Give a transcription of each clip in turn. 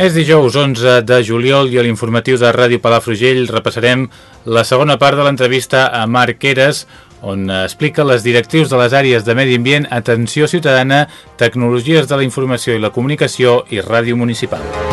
És dijous 11 de juliol i a l'informatiu de Ràdio Palafrugell repassarem la segona part de l'entrevista a Marc Eres, on explica les directius de les àrees de Medi Ambient, Atenció Ciutadana, Tecnologies de la Informació i la Comunicació i Ràdio Municipal.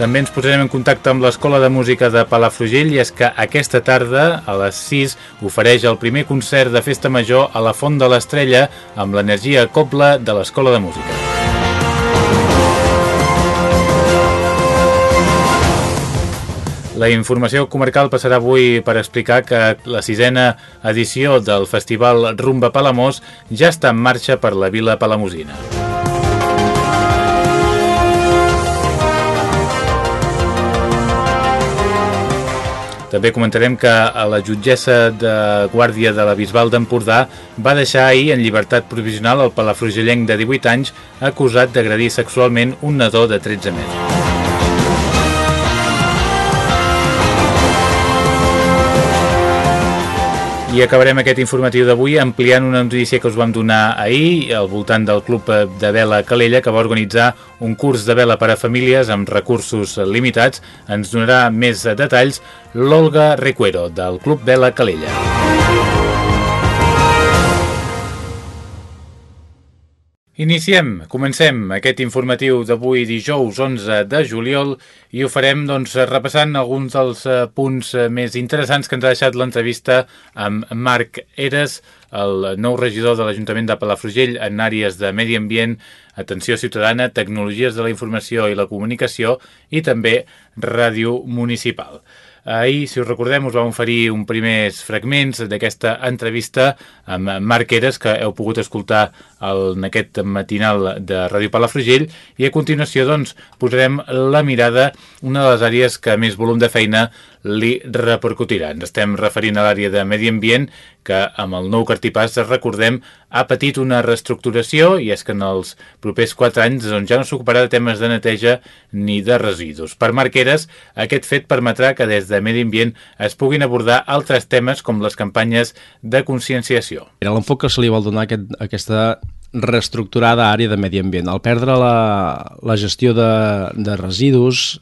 També ens posarem en contacte amb l'Escola de Música de Palafrugell i és que aquesta tarda, a les 6, ofereix el primer concert de Festa Major a la Font de l'Estrella amb l'energia cobla de l'Escola de Música. La informació comarcal passarà avui per explicar que la sisena edició del Festival Rumba Palamós ja està en marxa per la Vila Palamosina. També comentarem que a la jutgessa de Guàrdia de la Bisbal d'Empordà va deixar ahir en llibertat provisional el palafrugellenc de 18 anys acusat d'agredir sexualment un nadó de 13 mesos. I acabarem aquest informatiu d'avui ampliant una notícia que us vam donar ahir al voltant del Club de Vela Calella que va organitzar un curs de vela per a famílies amb recursos limitats. Ens donarà més detalls l'Olga Recuero del Club Vela Calella. Iniciem, comencem aquest informatiu d'avui dijous 11 de juliol i ho farem doncs, repassant alguns dels eh, punts eh, més interessants que ens ha deixat l'entrevista amb Marc Eres, el nou regidor de l'Ajuntament de Palafrugell en àrees de medi ambient, atenció ciutadana, tecnologies de la informació i la comunicació i també ràdio municipal. Ahir, si us recordem, us vam oferir un primers fragments d'aquesta entrevista amb Marc Eres, que heu pogut escoltar el, en aquest matinal de Ràdio Palafrugell, i a continuació doncs, posarem la mirada una de les àrees que més volum de feina li repercutirà. Ens estem referint a l'àrea de medi ambient, que amb el nou cartipàs, recordem, ha patit una reestructuració i és que en els propers 4 anys doncs, ja no s'ocuparà de temes de neteja ni de residus. Per Marqueres, aquest fet permetrà que des de Medi Ambient es puguin abordar altres temes com les campanyes de conscienciació. L'enfoc que se li vol donar aquest, aquesta reestructurada àrea de medi ambient. Al perdre la, la gestió de, de residus,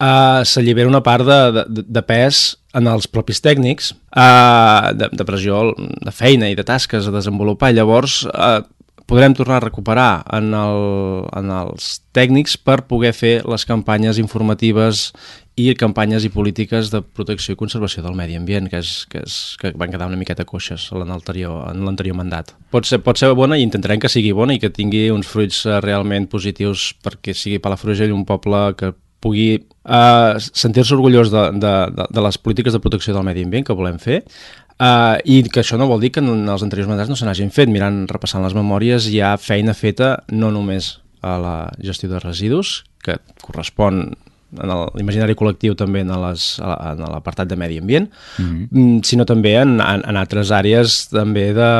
uh, s'allibera una part de, de, de pes en els propis tècnics, uh, de, de pressió, de feina i de tasques a desenvolupar. Llavors, uh, podrem tornar a recuperar en, el, en els tècnics per poder fer les campanyes informatives i campanyes i polítiques de protecció i conservació del medi ambient, que, és, que, és, que van quedar una miqueta coixes en l'anterior mandat. Pot ser, pot ser bona i intentarem que sigui bona i que tingui uns fruits realment positius perquè sigui Palafrugell un poble que pugui uh, sentir-se orgullós de, de, de, de les polítiques de protecció del medi ambient que volem fer uh, i que això no vol dir que en els anteriors mandats no se n'hagin fet. Mirant, repassant les memòries, hi ha feina feta no només a la gestió de residus, que correspon en l'imaginari col·lectiu també en l'apartat de medi ambient, mm -hmm. sinó també en, en, en altres àrees també de,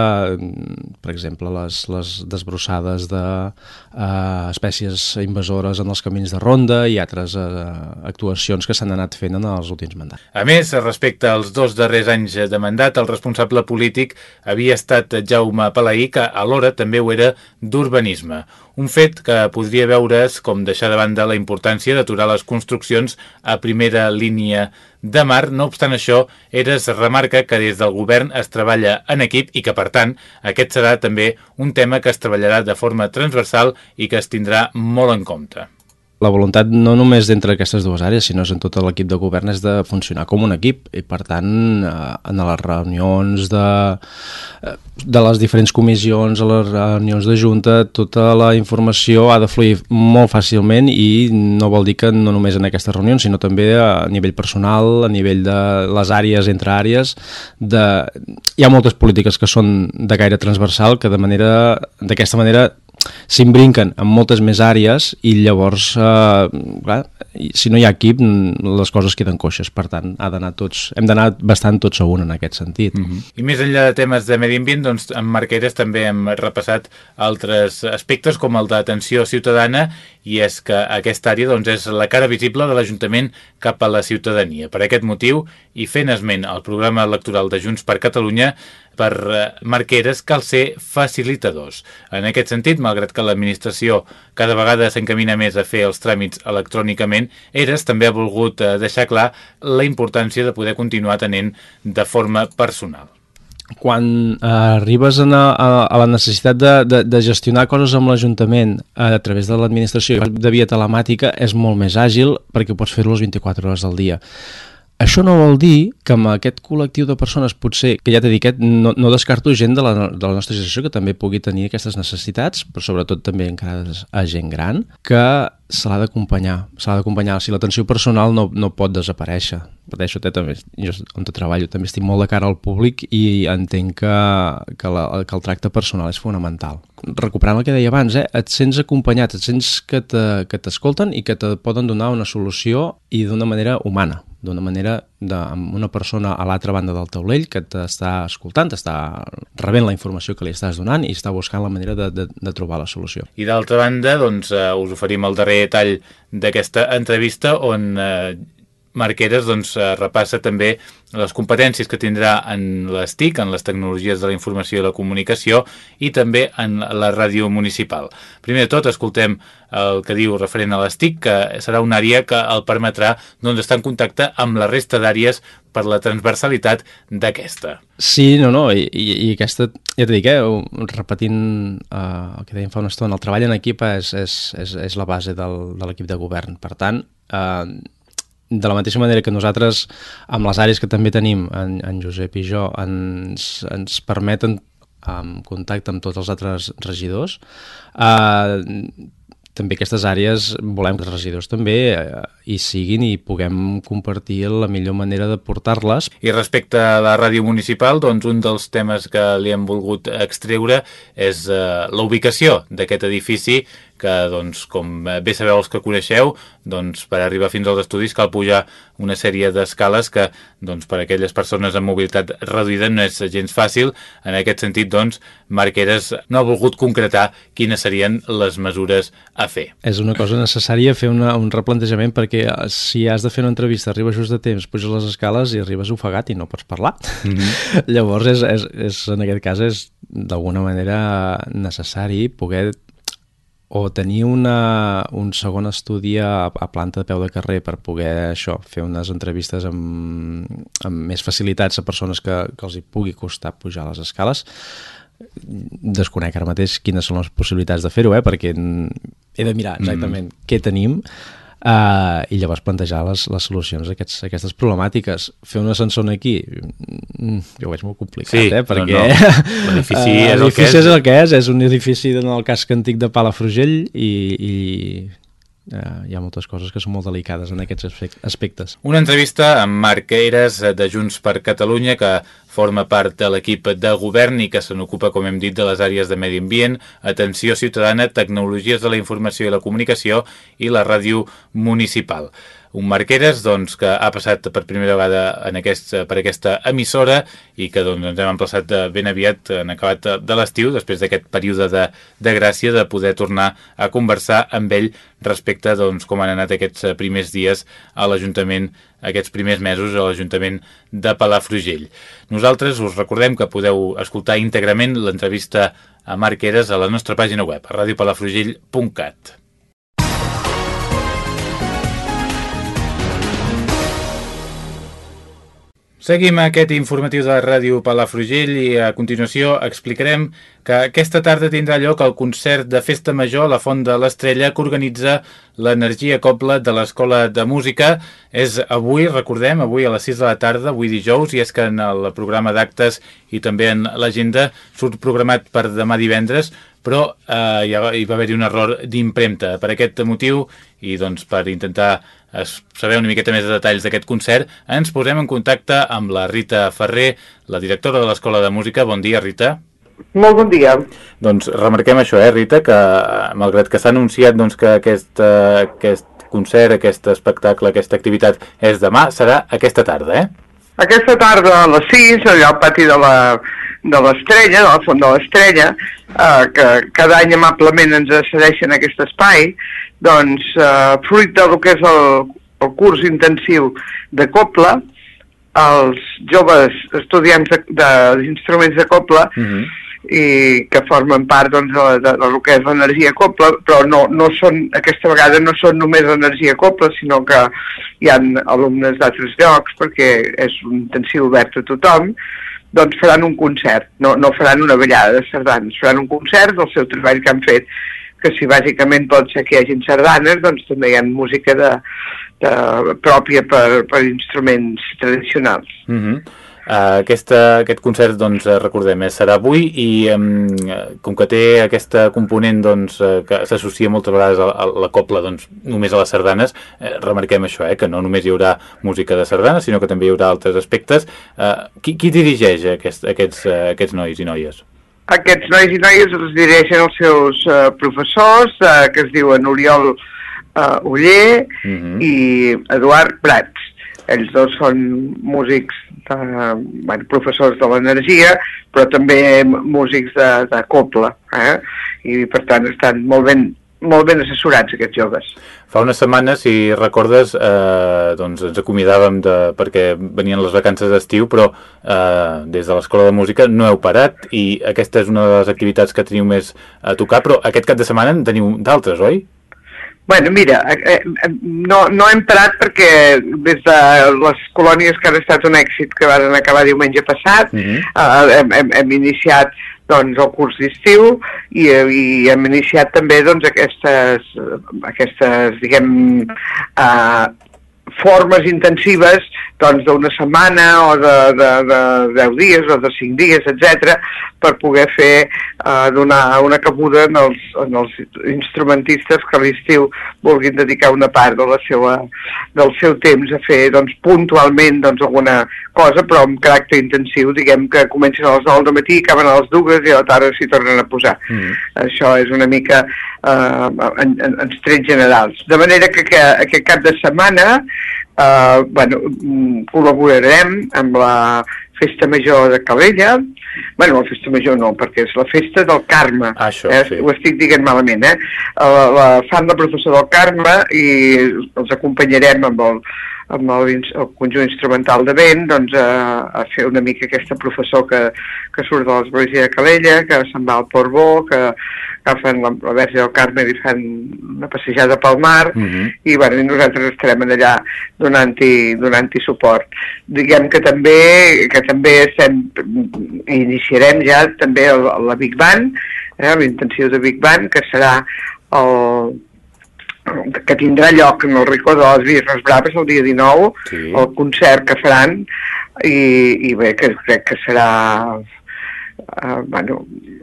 per exemple, les, les desbrossades de uh, espècies invasores en els camins de ronda i altres uh, actuacions que s'han anat fent en els últims mandats. A més, respecte als dos darrers anys de mandat, el responsable polític havia estat Jaume Palaí, que alhora també ho era d'urbanisme un fet que podria veure's com deixar de banda la importància d'aturar les construccions a primera línia de mar. No obstant això, Eres remarca que des del govern es treballa en equip i que, per tant, aquest serà també un tema que es treballarà de forma transversal i que es tindrà molt en compte. La voluntat no només d'entre aquestes dues àrees, sinó en tot l'equip de govern és de funcionar com un equip. I per tant eh, en les reunions de, eh, de les diferents comissions, a les reunions de junta, tota la informació ha de fluir molt fàcilment i no vol dir que no només en aquestes reunions, sinó també a nivell personal, a nivell de les àrees entre àrees, de... hi ha moltes polítiques que són de gaire transversal que de manera d'aquesta manera s'imbrinquen en moltes més àrees i llavors, eh, clar, si no hi ha equip, les coses queden coixes. Per tant, ha d'anar tots, hem d'anar bastant tots a un en aquest sentit. Mm -hmm. I més enllà de temes de medi ambient, doncs, en Marqueres també hem repassat altres aspectes com el d'atenció ciutadana i és que aquesta àrea doncs, és la cara visible de l'Ajuntament cap a la ciutadania. Per aquest motiu, i fent esment al programa electoral de Junts per Catalunya, per eh, marqueres cal ser facilitadors. En aquest sentit, malgrat que l'administració cada vegada s'encamina més a fer els tràmits electrònicament, Eres també ha volgut eh, deixar clar la importància de poder continuar tenint de forma personal quan eh, arribes a, a, a la necessitat de, de, de gestionar coses amb l'Ajuntament a, a través de l'administració de via telemàtica és molt més àgil perquè pots fer-ho les 24 hores del dia. Això no vol dir que amb aquest col·lectiu de persones potser, que ja t'he dit, no, no descarto gent de la, de la nostra generació que també pugui tenir aquestes necessitats, però sobretot també encara a gent gran, que se l'ha d'acompanyar, se l'ha d'acompanyar. Si l'atenció personal no, no pot desaparèixer. Per això té, també, jo on treballo també estic molt de cara al públic i entenc que, que, la, que el tracte personal és fonamental. Recuperant el que deia abans, eh, et sents acompanyat, et sents que t'escolten i que te poden donar una solució i d'una manera humana d'una manera de, amb una persona a l'altra banda del taulell que t'està escoltant, t'està rebent la informació que li estàs donant i està buscant la manera de, de, de trobar la solució. I d'altra banda, doncs, uh, us oferim el darrer tall d'aquesta entrevista on uh, Marqueres doncs, uh, repassa també les competències que tindrà en les TIC, en les tecnologies de la informació i la comunicació, i també en la ràdio municipal. Primer de tot, escoltem el que diu referent a les TIC, que serà una àrea que el permetrà doncs, estar en contacte amb la resta d'àrees per la transversalitat d'aquesta. Sí, no, no, i, i aquesta, ja t'he dit, eh, repetint uh, el que dèiem fa una estona, el treball en equip és, és, és, és la base del, de l'equip de govern. Per tant, eh, de la mateixa manera que nosaltres, amb les àrees que també tenim, en, en Josep i jo, ens, ens permeten en contacte amb tots els altres regidors, eh, també aquestes àrees volem que els regidors també eh, hi siguin i puguem compartir la millor manera de portar-les. I respecte a la ràdio municipal, doncs un dels temes que li hem volgut extreure és eh, la ubicació d'aquest edifici que, doncs, com bé sabeu els que coneixeu, doncs, per arribar fins als estudis cal pujar una sèrie d'escales que, doncs, per a aquelles persones amb mobilitat reduïda no és gens fàcil. En aquest sentit, doncs, Marqueres no ha volgut concretar quines serien les mesures a fer. És una cosa necessària fer una, un replantejament perquè si has de fer una entrevista, arribes just de temps, puges les escales i arribes ofegat i no pots parlar. Mm -hmm. Llavors, és, és, és, en aquest cas, és d'alguna manera necessari poder o tenir una, un segon estudi a, a planta de peu de carrer per poder això, fer unes entrevistes amb, amb més facilitats a persones que, que els hi pugui costar pujar les escales desconec ara mateix quines són les possibilitats de fer-ho, eh? perquè he de mirar exactament mm. què tenim Uh, i llavors plantejar les, les solucions a, aquests, a aquestes problemàtiques. Fer un ascensor aquí, mm, jo ho veig molt complicat, sí, eh? perquè no, no. l'edifici uh, és, el que és. és el que és, és un edifici en el casc antic de Palafrugell i, i eh, hi ha moltes coses que són molt delicades en aquests aspectes. Una entrevista amb Marc Eires de Junts per Catalunya que forma part de l'equip de govern i que se n'ocupa, com hem dit, de les àrees de medi ambient, atenció ciutadana, tecnologies de la informació i la comunicació i la ràdio municipal un Marqueres doncs, que ha passat per primera vegada en aquest, per aquesta emissora i que doncs, ens hem emplaçat ben aviat en acabat de l'estiu, després d'aquest període de, de gràcia de poder tornar a conversar amb ell respecte doncs, com han anat aquests primers dies a l'Ajuntament, aquests primers mesos a l'Ajuntament de Palafrugell. Nosaltres us recordem que podeu escoltar íntegrament l'entrevista a Marqueres a la nostra pàgina web, a radiopalafrugell.cat. Seguim aquest informatiu de Ràdio Palafrugell i a continuació explicarem que aquesta tarda tindrà lloc el concert de Festa Major a la Font de l'Estrella que organitza l'Energia Copla de l'Escola de Música. És avui, recordem, avui a les 6 de la tarda, avui dijous, i és que en el programa d'actes i també en l'agenda surt programat per demà divendres, però eh, hi, va haver-hi un error d'impremta. Per aquest motiu, i doncs per intentar saber una miqueta més de detalls d'aquest concert, ens posem en contacte amb la Rita Ferrer, la directora de l'Escola de Música. Bon dia, Rita. Molt bon dia. Doncs remarquem això, eh, Rita, que malgrat que s'ha anunciat doncs, que aquest, uh, aquest concert, aquest espectacle, aquesta activitat és demà, serà aquesta tarda, eh? Aquesta tarda a les 6, allà al pati de la de l'Estrella, de la Font de l'Estrella, eh, que cada any amablement ens cedeixen aquest espai, doncs, eh, fruit del que és el, el curs intensiu de Copla, els joves estudiants d'instruments de, de, de Copla uh mhm. -huh i que formen part doncs, de, de, de, del que és l'energia Copla, però no, no són, aquesta vegada no són només l'energia Copla, sinó que hi ha alumnes d'altres llocs, perquè és un intensiu obert a tothom, doncs faran un concert, no, no faran una ballada de sardanes, faran un concert del seu treball que han fet, que si bàsicament pot ser que hi hagin sardanes, doncs també hi ha música de, de, pròpia per, per instruments tradicionals. Mm -hmm. Uh, aquesta, aquest concert, doncs, eh, recordem, eh, serà avui i um, com que té aquesta component doncs, uh, que s'associa moltes vegades a, a la copla doncs, només a les sardanes, uh, remarquem això, eh, que no només hi haurà música de sardanes, sinó que també hi haurà altres aspectes. Uh, qui, qui dirigeix aquest, aquests, uh, aquests nois i noies? Aquests nois i noies els dirigeixen els seus uh, professors, uh, que es diuen Oriol uh, Uller uh mhm. -huh. i Eduard Prats ells dos són músics, de, bueno, professors de l'energia, però també músics de, de coble, eh? i per tant estan molt ben, molt ben assessorats aquests joves. Fa unes setmanes, si recordes, eh, doncs ens acomiadàvem de, perquè venien les vacances d'estiu, però eh, des de l'Escola de Música no heu parat i aquesta és una de les activitats que teniu més a tocar, però aquest cap de setmana en teniu d'altres, oi? Bueno, mira, eh, eh, no, no hem parat perquè des de les colònies que han estat un èxit que van acabar diumenge passat. -huh. eh, hem, hem, hem iniciat doncs, el curs d'estiu i, i hem iniciat també doncs, aquestes, aquestes diguem, eh, formes intensives doncs d'una setmana o de, de, de 10 dies o de 5 dies, etc per poder fer, eh, donar una cabuda en els, en els instrumentistes que a l'estiu vulguin dedicar una part de la seva, del seu temps a fer doncs, puntualment doncs, alguna cosa, però amb caràcter intensiu, diguem que comencen a les 9 del matí, acaben a les dues i a la tarda s'hi tornen a posar. Mm. Això és una mica eh, en, en, en trets generals. De manera que, que aquest cap de setmana eh, bueno, mm, col·laborarem amb la Festa Major de Calella, bueno, la Festa Major no, perquè és la Festa del Carme, això, eh? sí. ho estic dient malament, eh? La, la fan la professor del Carme i els acompanyarem amb el, amb el, el conjunt instrumental de vent doncs, a, a fer una mica aquesta professor que, que surt de l'Església de Calella, que se'n va al Portbó, que agafen la, la Verge del Carme i fan una passejada pel mar, uh mhm. -huh. i, bueno, i nosaltres estarem allà donant-hi donant, suport. Diguem que també, que també estem, iniciarem ja també el, la Big Band, eh, l'intensiu de Big Band, que serà el, que tindrà lloc en el Ricó de les Birres Braves el dia 19, sí. el concert que faran, i, i bé, que crec que serà uh, bueno,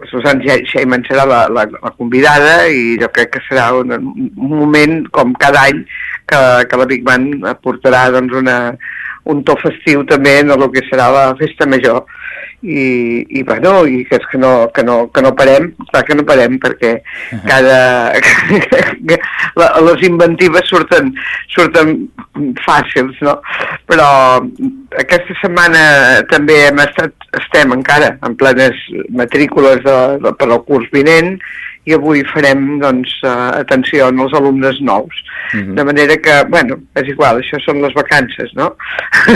Susan Sheyman serà la, la, la convidada i jo crec que serà un, un moment, com cada any, que, que la Big Band aportarà doncs, una, un to festiu també en el que serà la festa major i, i bueno, i que és que no, que no, que no parem, clar que no parem perquè cada les inventives surten surten fàcils, no? Però aquesta setmana també hem estat, estem encara en plenes matrícules de, de, per al curs vinent i avui farem doncs, uh, atenció als alumnes nous. Uh mhm. -huh. De manera que, bueno, és igual, això són les vacances, no?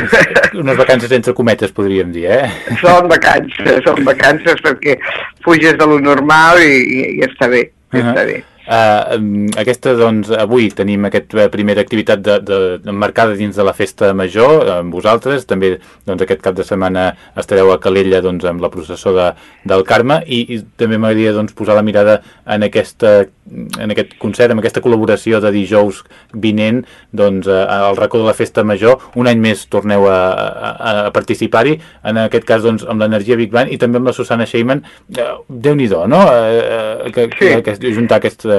Unes vacances entre cometes, podríem dir, eh? Són vacances, són vacances perquè fuges de lo normal i, i, i està bé, uh -huh. està bé. Uh, aquesta, doncs, avui tenim aquesta primera activitat de, de, marcada dins de la festa major amb vosaltres, també doncs, aquest cap de setmana estareu a Calella doncs, amb la processó de, del Carme. I, i també m'agradaria doncs, posar la mirada en, aquesta, en aquest concert, en aquesta col·laboració de dijous vinent doncs, al racó de la festa major, un any més torneu a, a, a participar-hi, en aquest cas doncs, amb l'energia Big Bang i també amb la Susana Sheyman, uh, Déu-n'hi-do, no? Uh, que, sí. que, que juntar aquesta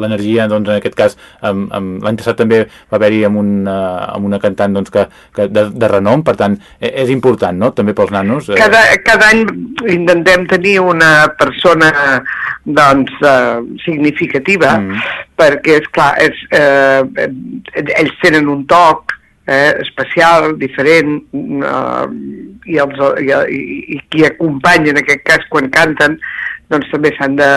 l'energia, doncs, en aquest cas, l'any passat també va haver-hi amb, una, amb una cantant doncs, que, que de, de renom, per tant, e, és important, no?, també pels nanos. Eh. Cada, cada any intentem tenir una persona, doncs, uh, significativa, mm. perquè, és clar, és, eh, ells tenen un toc, eh, especial, diferent, eh, i, els, i, i, i qui acompanya en aquest cas quan canten, doncs també s'han de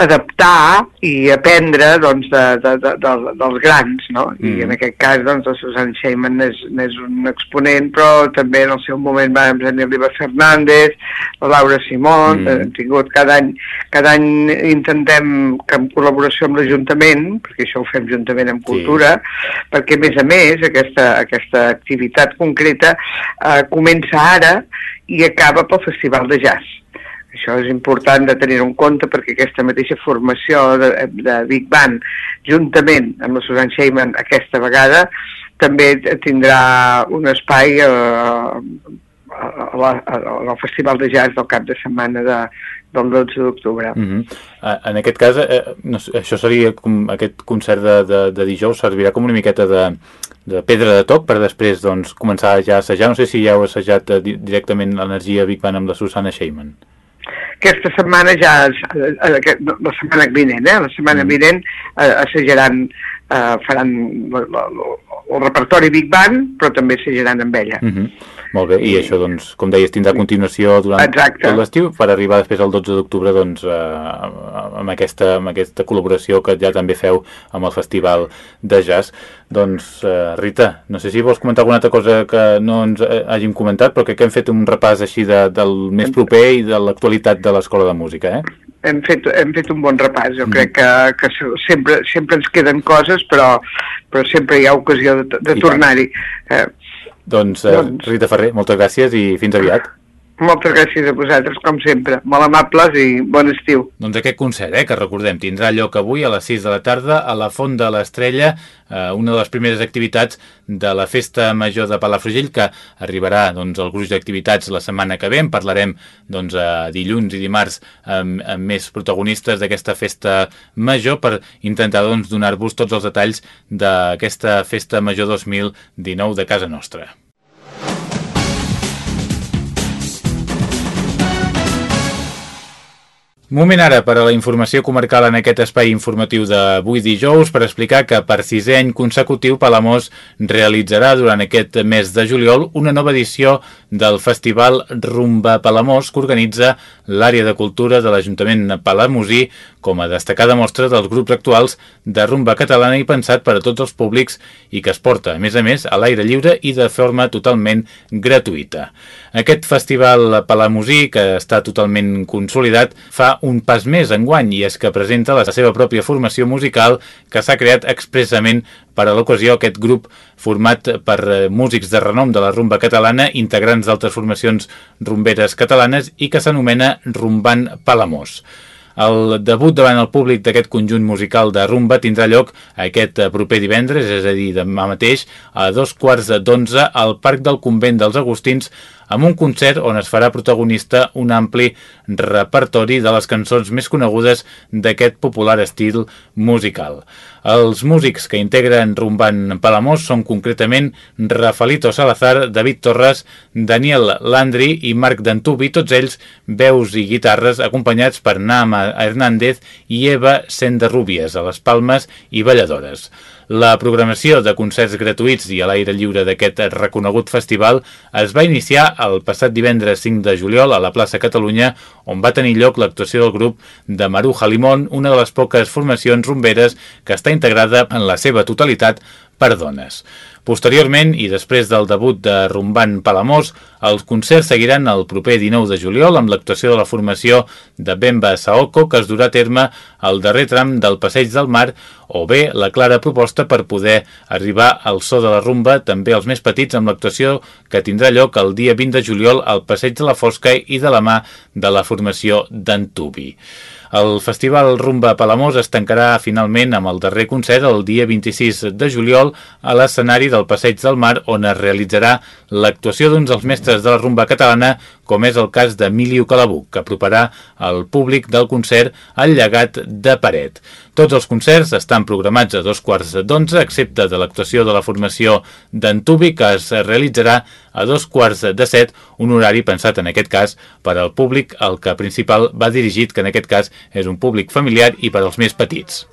adaptar i aprendre doncs, de, de, de, de, dels grans, no? Mm. I en aquest cas, doncs, la Susan Sheyman n'és un exponent, però també en el seu moment vam tenir l'Iva Fernández, la Laura Simón, mm. hem tingut cada any, cada any intentem que en col·laboració amb l'Ajuntament, perquè això ho fem juntament amb Cultura, sí. perquè a més a més aquesta, aquesta activitat concreta eh, comença ara i acaba pel Festival de Jazz això és important de tenir en compte perquè aquesta mateixa formació de, de Big Bang, juntament amb la Susan Sheyman aquesta vegada, també tindrà un espai eh, al Festival de Jazz del cap de setmana de, del 12 d'octubre. Mm -hmm. En aquest cas, eh, no, això seria com aquest concert de, de, de dijous servirà com una miqueta de, de pedra de toc per després doncs, començar ja a assajar. No sé si ja heu assajat eh, directament l'energia Big Bang amb la Susana Sheyman. Aquesta setmana ja, eh, eh, la setmana vinent, eh? la setmana mm. vinent eh, assajaran, eh, faran el repertori Big Bang, però també assajaran amb ella. Mm -hmm. Molt bé, i això, doncs, com deies, tindrà continuació durant Exacte. tot l'estiu per arribar després el 12 d'octubre doncs, eh, amb, aquesta, amb aquesta col·laboració que ja també feu amb el Festival de Jazz. Doncs, eh, Rita, no sé si vols comentar alguna altra cosa que no ens eh, hàgim comentat, però crec que hem fet un repàs així de, del més proper i de l'actualitat de l'Escola de Música, eh? Hem fet, hem fet un bon repàs, jo mm. crec que, que sempre, sempre ens queden coses, però, però sempre hi ha ocasió de, de tornar-hi. Eh, doncs, eh, doncs, Rita Ferrer, moltes gràcies i fins aviat. Moltes gràcies a vosaltres, com sempre. Molt amables i bon estiu. Doncs aquest concert, eh, que recordem, tindrà lloc avui a les 6 de la tarda a la Font de l'Estrella, eh, una de les primeres activitats de la Festa Major de Palafrugell, que arribarà doncs, al gruix d'activitats la setmana que ve. En parlarem doncs, a dilluns i dimarts amb, amb més protagonistes d'aquesta Festa Major per intentar doncs, donar-vos tots els detalls d'aquesta Festa Major 2019 de casa nostra. Moment ara per a la informació comarcal en aquest espai informatiu d'avui dijous per explicar que per sisè any consecutiu Palamós realitzarà durant aquest mes de juliol una nova edició del Festival Rumba Palamós que organitza l'àrea de cultura de l'Ajuntament Palamosí com a destacada mostra dels grups actuals de rumba catalana i pensat per a tots els públics i que es porta, a més a més, a l'aire lliure i de forma totalment gratuïta. Aquest festival palamosí, que està totalment consolidat, fa un pas més en guany i és que presenta la seva pròpia formació musical que s'ha creat expressament per a l'ocasió aquest grup format per eh, músics de renom de la rumba catalana, integrants d'altres formacions rumberes catalanes i que s'anomena Rumbant Palamós. El debut davant el públic d'aquest conjunt musical de rumba tindrà lloc aquest eh, proper divendres, és a dir, demà mateix, a dos quarts d'onze al Parc del Convent dels Agustins, amb un concert on es farà protagonista un ampli repertori de les cançons més conegudes d'aquest popular estil musical. Els músics que integren Rumban Palamós són concretament Rafaelito Salazar, David Torres, Daniel Landry i Marc Dantubi, tots ells veus i guitarres acompanyats per Nama Hernández i Eva Senderrubies a les palmes i balladores. La programació de concerts gratuïts i a l'aire lliure d'aquest reconegut festival es va iniciar el passat divendres 5 de juliol a la plaça Catalunya, on va tenir lloc l'actuació del grup de Maruja Limón, una de les poques formacions rumberes que està integrada en la seva totalitat per dones. Posteriorment, i després del debut de Rumbant Palamós, els concerts seguiran el proper 19 de juliol amb l'actuació de la formació de Bemba Saoko que es durà a terme al darrer tram del Passeig del Mar o bé la clara proposta per poder arribar al so de la rumba també als més petits amb l'actuació que tindrà lloc el dia 20 de juliol al Passeig de la Fosca i de la mà de la formació d'Antubi. El Festival Rumba Palamós es tancarà finalment amb el darrer concert el dia 26 de juliol a l'escenari del Passeig del Mar on es realitzarà l'actuació d'uns dels mestres de la rumba catalana com és el cas d'Emilio Calabuc, que aproparà al públic del concert el llegat de Paret. Tots els concerts estan programats a dos quarts d'onze, excepte de l'actuació de la formació d'Antubi, que es realitzarà a dos quarts de set, un horari pensat en aquest cas per al públic al que principal va dirigit, que en aquest cas és un públic familiar i per als més petits.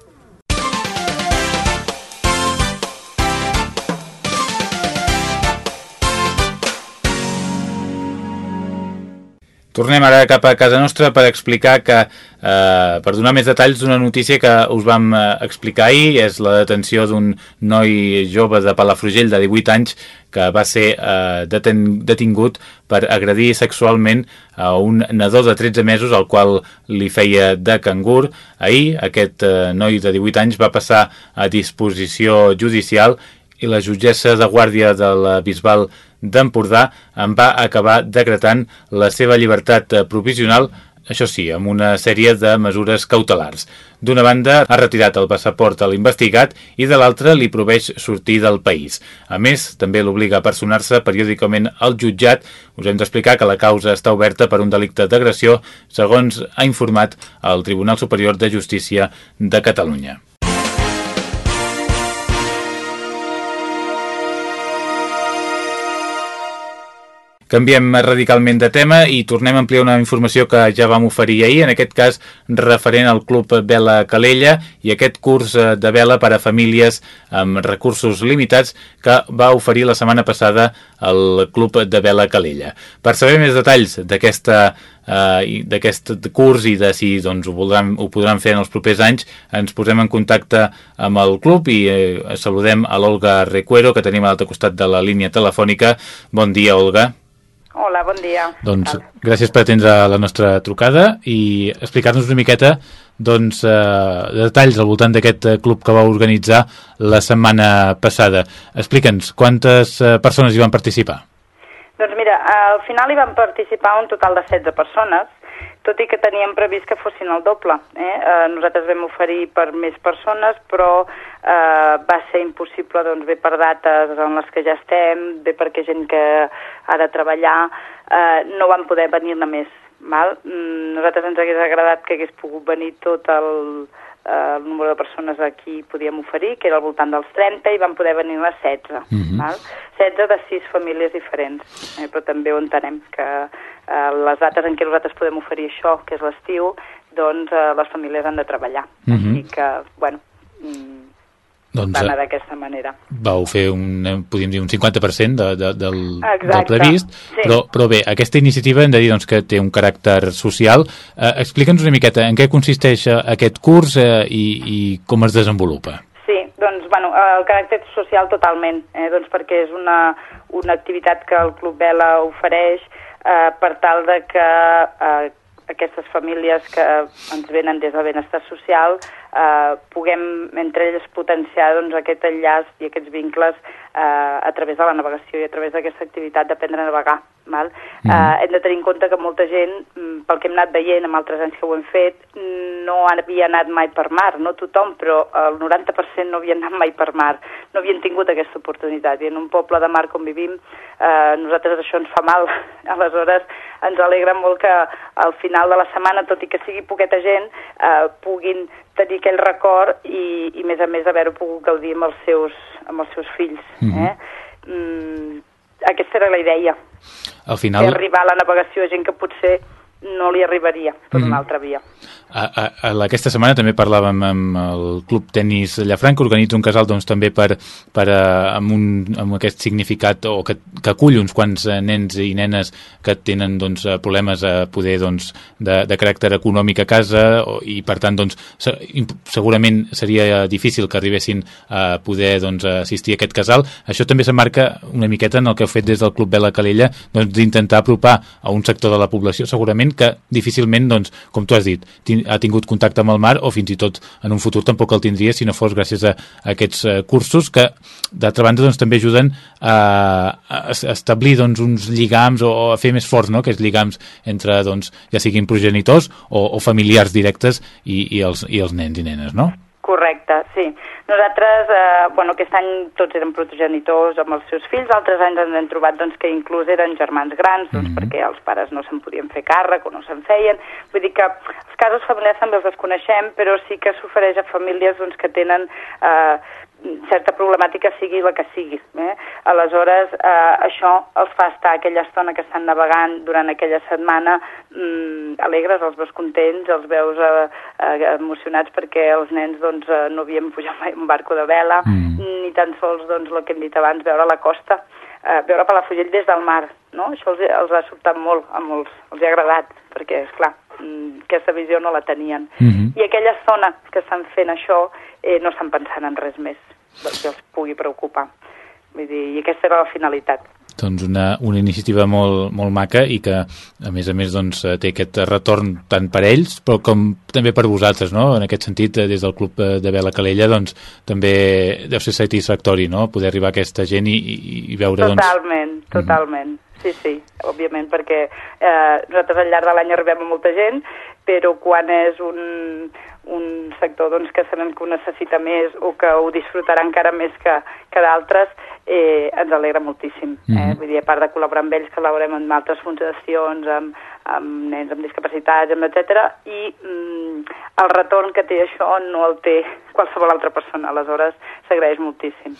Tornem ara cap a casa nostra per explicar que, eh, per donar més detalls d'una notícia que us vam eh, explicar ahir, és la detenció d'un noi jove de Palafrugell de 18 anys que va ser eh, deten detingut per agredir sexualment a un nadó de 13 mesos al qual li feia de cangur. Ahir aquest eh, noi de 18 anys va passar a disposició judicial i la jutgessa de guàrdia de la Bisbal d'Empordà en va acabar decretant la seva llibertat eh, provisional això sí, amb una sèrie de mesures cautelars. D'una banda, ha retirat el passaport a l'investigat i de l'altra li proveix sortir del país. A més, també l'obliga a personar-se periòdicament al jutjat. Us hem d'explicar que la causa està oberta per un delicte d'agressió, segons ha informat el Tribunal Superior de Justícia de Catalunya. Canviem radicalment de tema i tornem a ampliar una informació que ja vam oferir ahir, en aquest cas referent al Club Vela Calella i aquest curs eh, de vela per a famílies amb recursos limitats que va oferir la setmana passada el Club de Vela Calella. Per saber més detalls d'aquesta eh, d'aquest curs i de si doncs, ho, voldran, ho podran fer en els propers anys, ens posem en contacte amb el club i eh, saludem a l'Olga Recuero, que tenim a l'altre costat de la línia telefònica. Bon dia, Olga. Hola, bon dia. Doncs gràcies per atendre la nostra trucada i explicar-nos una miqueta doncs, eh, detalls al voltant d'aquest eh, club que va organitzar la setmana passada. Explica'ns, quantes eh, persones hi van participar? Doncs mira, al final hi van participar un total de 16 persones, tot i que teníem previst que fossin el doble. Eh? Eh, nosaltres vam oferir per més persones, però eh, va ser impossible doncs, bé per dates en les que ja estem, bé perquè gent que ha de treballar, eh, no van poder venir-ne més. Val? Mm, nosaltres ens hagués agradat que hagués pogut venir tot el, eh, el número de persones a qui podíem oferir, que era al voltant dels 30, i van poder venir les 16. Mm -hmm. val? 16 de 6 famílies diferents, eh, però també ho entenem que eh, les dates en què nosaltres podem oferir això, que és l'estiu, doncs eh, les famílies han de treballar. Mm -hmm. Així que, bueno, mm, doncs, va eh, d'aquesta manera. Vau fer un, eh, podríem dir, un 50% de, de, del, del previst, sí. però, però bé, aquesta iniciativa hem de dir doncs, que té un caràcter social. Eh, Explica'ns una miqueta en què consisteix eh, aquest curs eh, i, i com es desenvolupa. Sí, doncs, bueno, el caràcter social totalment, eh, doncs perquè és una, una activitat que el Club Vela ofereix eh, per tal de que eh, aquestes famílies que ens venen des del benestar social eh, puguem entre elles potenciar doncs, aquest enllaç i aquests vincles eh, a través de la navegació i a través d'aquesta activitat d'aprendre a navegar. Val? Mm. Eh, hem de tenir en compte que molta gent, mm, pel que hem anat veient amb altres anys que ho hem fet, no havia anat mai per mar, no tothom, però el 90% no havia anat mai per mar, no havien tingut aquesta oportunitat. I en un poble de mar com vivim, eh, nosaltres això ens fa mal. Aleshores, ens alegra molt que al final de la setmana, tot i que sigui poqueta gent, eh, puguin tenir aquell record i, i més a més haver-ho pogut gaudir amb els seus, amb els seus fills. Mm -hmm. eh? mm, aquesta era la idea. Al final... I arribar a la navegació a gent que potser no li arribaria per mm -hmm. una altra via. A, a, a, aquesta setmana també parlàvem amb el Club Tenis Llafranc, que organitza un casal doncs, també per, per a, eh, amb, un, amb aquest significat o que, que acull uns quants eh, nens i nenes que tenen doncs, eh, problemes a poder doncs, de, de caràcter econòmic a casa o, i per tant doncs, segurament seria difícil que arribessin a poder doncs, assistir a aquest casal. Això també s'emmarca una miqueta en el que heu fet des del Club Vela Calella doncs, d'intentar apropar a un sector de la població segurament que difícilment, doncs, com tu has dit, ha tingut contacte amb el mar o fins i tot en un futur tampoc el tindria si no fos gràcies a, aquests uh, cursos que d'altra banda doncs, també ajuden a, a establir doncs, uns lligams o a fer més forts no? aquests lligams entre doncs, ja siguin progenitors o, o familiars directes i, i, els, i els nens i nenes, no? Correcte, sí. Nosaltres, eh, bueno, aquest any tots eren progenitors amb els seus fills, altres anys ens hem trobat doncs, que inclús eren germans grans, doncs, mm -hmm. perquè els pares no se'n podien fer càrrec o no se'n feien. Vull dir que els casos familiars també els desconeixem, però sí que s'ofereix a famílies doncs, que tenen eh, certa problemàtica sigui la que sigui. Eh? Aleshores, eh, això els fa estar aquella estona que estan navegant durant aquella setmana mm, alegres, els veus contents, els veus eh, eh, emocionats perquè els nens doncs, eh, no havien pujat mai un barco de vela, mm. ni tan sols doncs, el que hem dit abans, veure la costa, eh, veure Palafrugell des del mar. No? Això els, els ha sobtat molt, a molts, els ha agradat, perquè, és clar, mm, aquesta visió no la tenien. Mm -hmm. I aquella zona que estan fent això eh, no estan pensant en res més que els pugui preocupar. Vull dir, I aquesta era la finalitat. Doncs una, una iniciativa molt, molt maca i que, a més a més, doncs, té aquest retorn tant per ells, però com també per vosaltres, no? En aquest sentit, des del Club de Vela Calella, doncs, també deu ser satisfactori, no?, poder arribar a aquesta gent i, i, i veure, totalment, doncs... Totalment, totalment. Mm -hmm. Sí, sí, òbviament, perquè eh, nosaltres al llarg de l'any arribem a molta gent, però quan és un, un sector doncs, que sabem que ho necessita més o que ho disfrutarà encara més que, que d'altres, eh, ens alegra moltíssim. Eh? Mm -hmm. Vull dir, a part de col·laborar amb ells, col·laborem amb altres fundacions, amb, amb nens amb discapacitats, etc. I mm, el retorn que té això no el té qualsevol altra persona, aleshores s'agraeix moltíssim.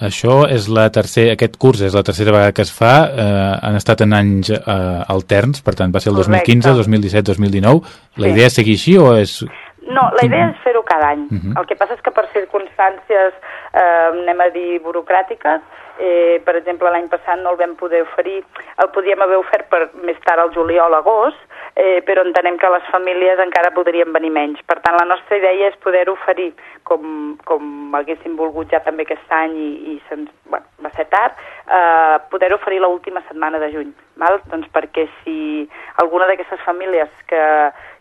Això és la tercera, aquest curs és la tercera vegada que es fa, eh, han estat en anys eh, alterns, per tant va ser el Correcte. 2015, 2017, 2019. La sí. idea és seguir així o és no, la idea és fer-ho cada any. Uh mhm. -huh. El que passa és que per circumstàncies, eh, anem a dir, burocràtiques, eh, per exemple, l'any passat no el vam poder oferir, el podíem haver ofert per més tard al juliol, agost, eh, però entenem que les famílies encara podrien venir menys. Per tant, la nostra idea és poder oferir, com, com haguéssim volgut ja també aquest any i, i se'ns, bueno, va ser tard, eh, poder oferir l'última setmana de juny. Val? Doncs perquè si alguna d'aquestes famílies que,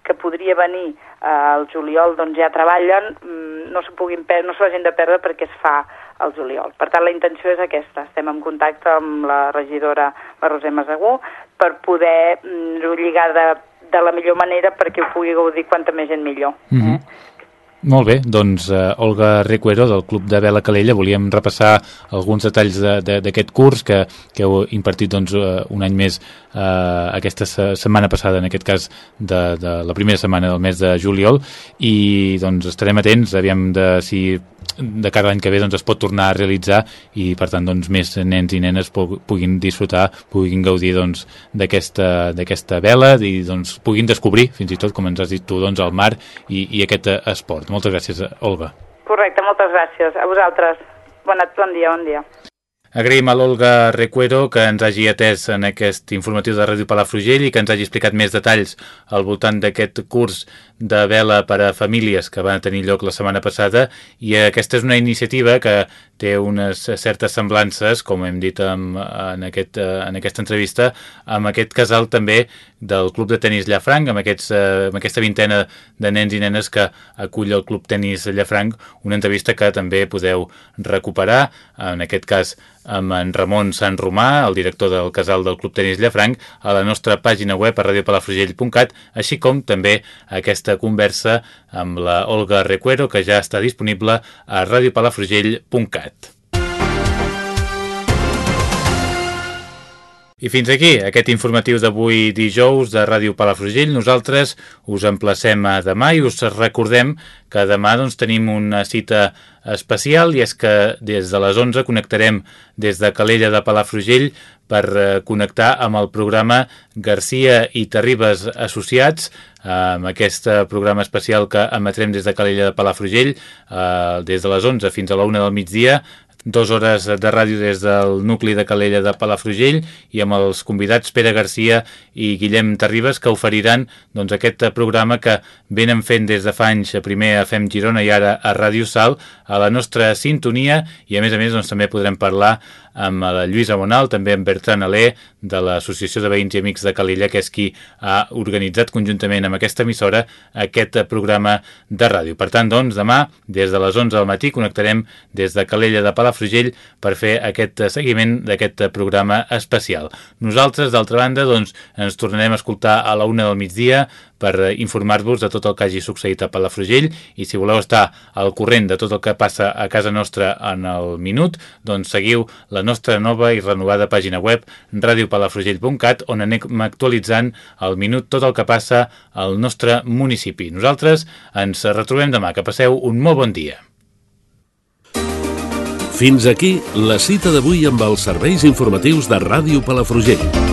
que podria venir eh, al juliol doncs ja treballen, mm, no s'ho puguin no se l'hagin de perdre perquè es fa al juliol. Per tant, la intenció és aquesta. Estem en contacte amb la regidora, la Roser Masagú, per poder mm, lligar de, de la millor manera perquè ho pugui gaudir quanta més gent millor. Mm -hmm. eh? Molt bé, doncs uh, Olga Recuero del Club de Vela Calella volíem repassar alguns detalls d'aquest de, curs que, que heu impartit doncs, uh, un any més uh, aquesta setmana passada, en aquest cas de, de la primera setmana del mes de juliol i doncs estarem atents, aviam de si de cada any que ve doncs, es pot tornar a realitzar i per tant doncs, més nens i nenes puguin disfrutar, puguin gaudir doncs, d'aquesta doncs, vela i doncs, puguin descobrir fins i tot, com ens has dit tu, doncs, el mar i, i aquest esport. Moltes gràcies, Olga. Correcte, moltes gràcies. A vosaltres. Bon, bon dia, bon dia. Agraïm a l'Olga Recuero que ens hagi atès en aquest informatiu de Ràdio Palafrugell i que ens hagi explicat més detalls al voltant d'aquest curs de vela per a famílies que van tenir lloc la setmana passada i aquesta és una iniciativa que té unes certes semblances, com hem dit en, en, aquest, en aquesta entrevista, amb aquest casal també del Club de Tenis Llafranc, amb, aquests, amb aquesta vintena de nens i nenes que acull el Club Tenis Llafranc, una entrevista que també podeu recuperar, en aquest cas amb en Ramon Sant Romà, el director del casal del Club Tenis Llafranc, a la nostra pàgina web a radiopalafrugell.cat, així com també aquesta conversa amb la Olga Recuero, que ja està disponible a radiopalafrugell.cat. I fins aquí aquest informatiu d'avui dijous de Ràdio Palafrugell. Nosaltres us emplacem a demà i us recordem que demà doncs, tenim una cita especial i és que des de les 11 connectarem des de Calella de Palafrugell per eh, connectar amb el programa Garcia i Terribas Associats amb aquest programa especial que emetrem des de Calella de Palafrugell eh, des de les 11 fins a la 1 del migdia dues hores de ràdio des del nucli de Calella de Palafrugell i amb els convidats Pere Garcia i Guillem Terribas que oferiran doncs, aquest programa que venen fent des de fa anys primer a Fem Girona i ara a Ràdio Sal a la nostra sintonia i a més a més doncs, també podrem parlar amb la Lluïsa Monal, també amb Bertran Alé de l'Associació de Veïns i Amics de Calella, que és qui ha organitzat conjuntament amb aquesta emissora aquest programa de ràdio. Per tant, doncs, demà, des de les 11 del matí, connectarem des de Calella de Palafrugell per fer aquest seguiment d'aquest programa especial. Nosaltres, d'altra banda, doncs, ens tornarem a escoltar a la una del migdia per eh, informar-vos de tot el que hagi succeït a Palafrugell i si voleu estar al corrent de tot el que passa a casa nostra en el minut, doncs seguiu la nostra nova i renovada pàgina web radiopalafrugell.cat on anem actualitzant al minut tot el que passa al nostre municipi. Nosaltres ens retrobem demà. Que passeu un molt bon dia. Fins aquí la cita d'avui amb els serveis informatius de Ràdio Palafrugell.